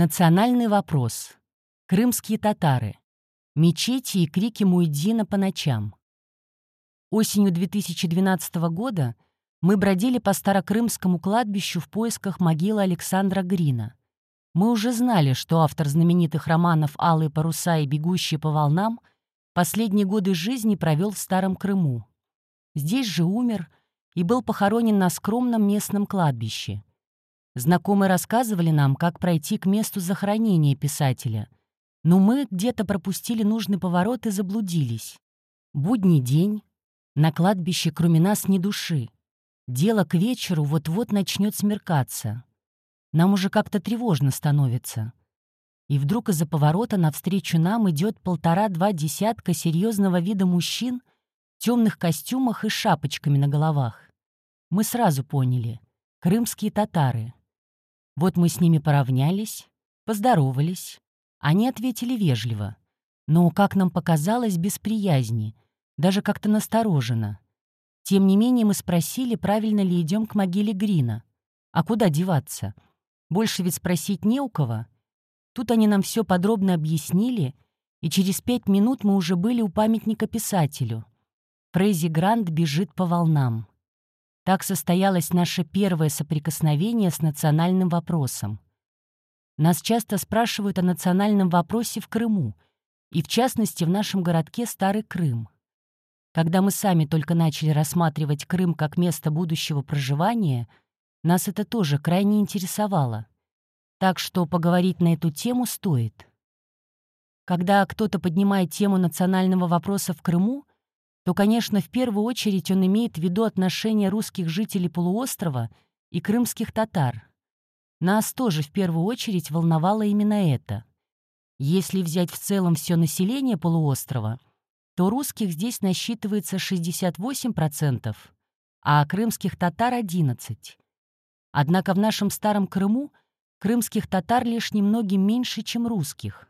Национальный вопрос. Крымские татары. Мечети и крики Муэддина по ночам. Осенью 2012 года мы бродили по Старокрымскому кладбищу в поисках могилы Александра Грина. Мы уже знали, что автор знаменитых романов «Алые паруса» и «Бегущие по волнам» последние годы жизни провел в Старом Крыму. Здесь же умер и был похоронен на скромном местном кладбище. Знакомые рассказывали нам, как пройти к месту захоронения писателя. Но мы где-то пропустили нужный поворот и заблудились. Будний день. На кладбище кроме нас ни души. Дело к вечеру вот-вот начнет смеркаться. Нам уже как-то тревожно становится. И вдруг из-за поворота навстречу нам идет полтора-два десятка серьезного вида мужчин в темных костюмах и шапочками на головах. Мы сразу поняли — крымские татары — вот мы с ними поравнялись, поздоровались. Они ответили вежливо, но, как нам показалось, без приязни, даже как-то настороженно. Тем не менее мы спросили, правильно ли идем к могиле Грина. А куда деваться? Больше ведь спросить не у кого. Тут они нам все подробно объяснили, и через пять минут мы уже были у памятника писателю. Фрейзи Грант бежит по волнам. Так состоялось наше первое соприкосновение с национальным вопросом. Нас часто спрашивают о национальном вопросе в Крыму, и в частности в нашем городке Старый Крым. Когда мы сами только начали рассматривать Крым как место будущего проживания, нас это тоже крайне интересовало. Так что поговорить на эту тему стоит. Когда кто-то поднимает тему национального вопроса в Крыму, то, конечно, в первую очередь он имеет в виду отношения русских жителей полуострова и крымских татар. Нас тоже в первую очередь волновало именно это. Если взять в целом все население полуострова, то русских здесь насчитывается 68%, а крымских татар — 11%. Однако в нашем старом Крыму крымских татар лишь немногим меньше, чем русских.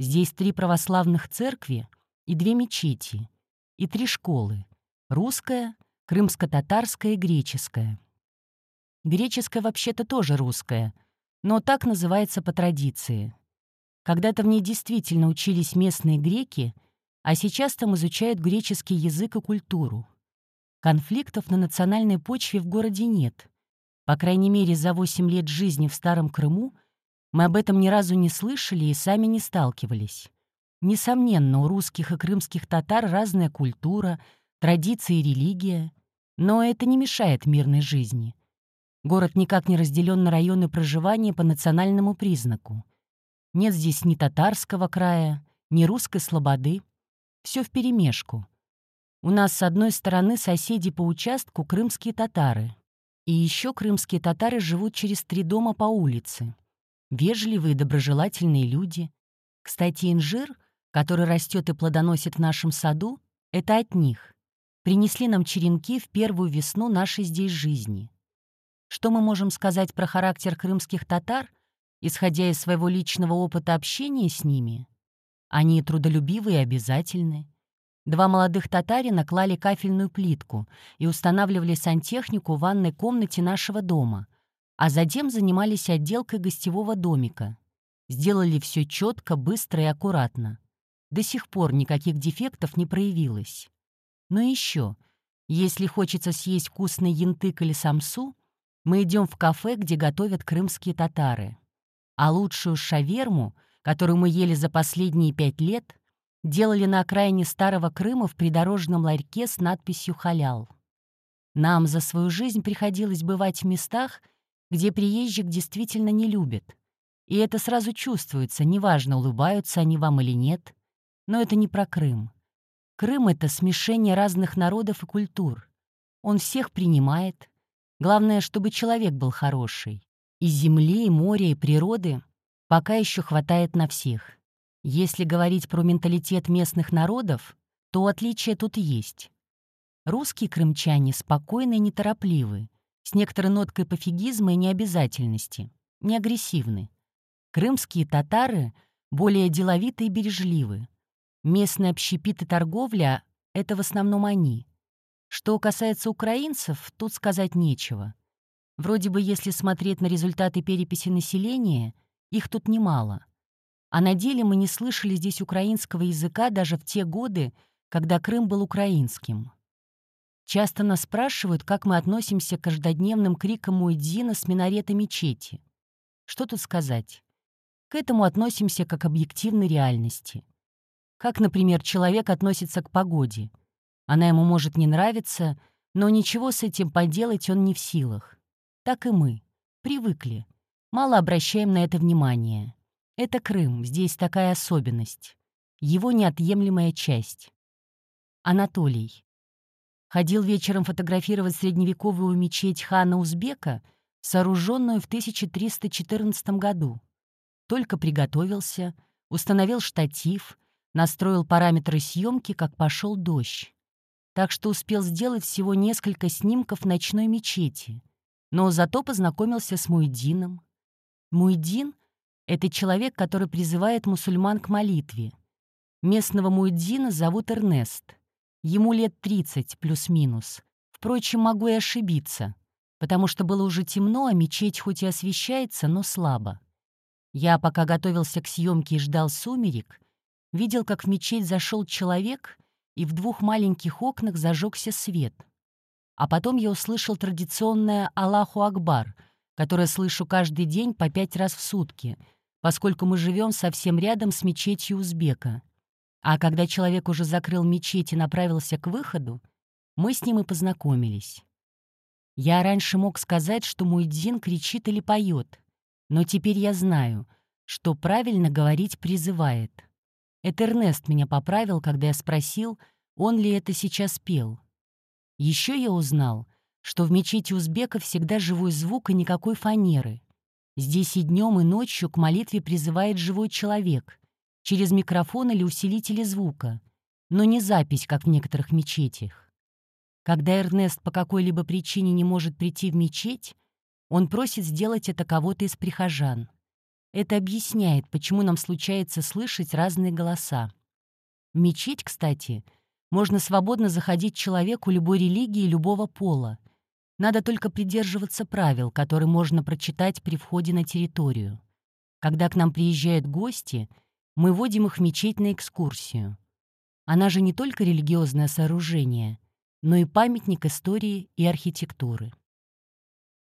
Здесь три православных церкви и две мечети — и три школы — русская, крымско-татарская и греческая. Греческая вообще-то тоже русская, но так называется по традиции. Когда-то в ней действительно учились местные греки, а сейчас там изучают греческий язык и культуру. Конфликтов на национальной почве в городе нет. По крайней мере, за 8 лет жизни в Старом Крыму мы об этом ни разу не слышали и сами не сталкивались. Несомненно, у русских и крымских татар разная культура, традиции и религия, но это не мешает мирной жизни. Город никак не разделен на районы проживания по национальному признаку. Нет здесь ни татарского края, ни русской слободы. Все вперемешку. У нас с одной стороны соседи по участку крымские татары. И еще крымские татары живут через три дома по улице. Вежливые, доброжелательные люди. Кстати, инжир — который растет и плодоносит в нашем саду, это от них. Принесли нам черенки в первую весну нашей здесь жизни. Что мы можем сказать про характер крымских татар, исходя из своего личного опыта общения с ними? Они трудолюбивы и обязательны. Два молодых татарина клали кафельную плитку и устанавливали сантехнику в ванной комнате нашего дома, а затем занимались отделкой гостевого домика. Сделали все четко, быстро и аккуратно. До сих пор никаких дефектов не проявилось. Но еще, если хочется съесть вкусный янтык или самсу, мы идем в кафе, где готовят крымские татары. А лучшую шаверму, которую мы ели за последние пять лет, делали на окраине Старого Крыма в придорожном ларьке с надписью «Халял». Нам за свою жизнь приходилось бывать в местах, где приезжих действительно не любят. И это сразу чувствуется, неважно, улыбаются они вам или нет. Но это не про Крым. Крым — это смешение разных народов и культур. Он всех принимает. Главное, чтобы человек был хороший. И земли, и моря, и природы пока еще хватает на всех. Если говорить про менталитет местных народов, то отличия тут есть. Русские крымчане спокойны и неторопливы, с некоторой ноткой пофигизма и необязательности, не агрессивны. Крымские татары более деловиты и бережливы, Местный общепит торговля — это в основном они. Что касается украинцев, тут сказать нечего. Вроде бы, если смотреть на результаты переписи населения, Их тут немало. А на деле мы не слышали здесь украинского языка даже в те годы, когда Крым был украинским. Часто нас спрашивают, как мы относимся к каждодневным крикам Муэдзина с минарета мечети. Что тут сказать? К этому относимся как объективной реальности. Как, например, человек относится к погоде. Она ему может не нравиться, но ничего с этим поделать он не в силах. Так и мы. Привыкли. Мало обращаем на это внимание. Это Крым, здесь такая особенность. Его неотъемлемая часть. Анатолий. Ходил вечером фотографировать средневековую мечеть хана Узбека, сооруженную в 1314 году. Только приготовился, установил штатив, настроил параметры съемки, как пошел дождь. Так что успел сделать всего несколько снимков ночной мечети, но зато познакомился с Муэдином. Муэдин — это человек, который призывает мусульман к молитве. Местного Муэддина зовут Эрнест. Ему лет 30 плюс-минус. Впрочем, могу и ошибиться, потому что было уже темно, а мечеть хоть и освещается, но слабо. Я, пока готовился к съемке и ждал сумерек, видел, как в мечеть зашел человек, и в двух маленьких окнах зажегся свет. А потом я услышал традиционное «Аллаху Акбар», которое слышу каждый день по пять раз в сутки, поскольку мы живем совсем рядом с мечетью Узбека. А когда человек уже закрыл мечеть и направился к выходу, мы с ним и познакомились. Я раньше мог сказать, что Муэдзин кричит или поет, но теперь я знаю, что правильно говорить призывает. Это Эрнест меня поправил, когда я спросил, он ли это сейчас пел. Еще я узнал, что в мечети узбека всегда живой звук и никакой фанеры. Здесь и днем, и ночью к молитве призывает живой человек, через микрофон или усилители звука, но не запись, как в некоторых мечетях. Когда Эрнест по какой-либо причине не может прийти в мечеть, он просит сделать это кого-то из прихожан. Это объясняет, почему нам случается слышать разные голоса. В мечеть, кстати, можно свободно заходить человеку любой религии любого пола. Надо только придерживаться правил, которые можно прочитать при входе на территорию. Когда к нам приезжают гости, мы водим их в мечеть на экскурсию. Она же не только религиозное сооружение, но и памятник истории и архитектуры.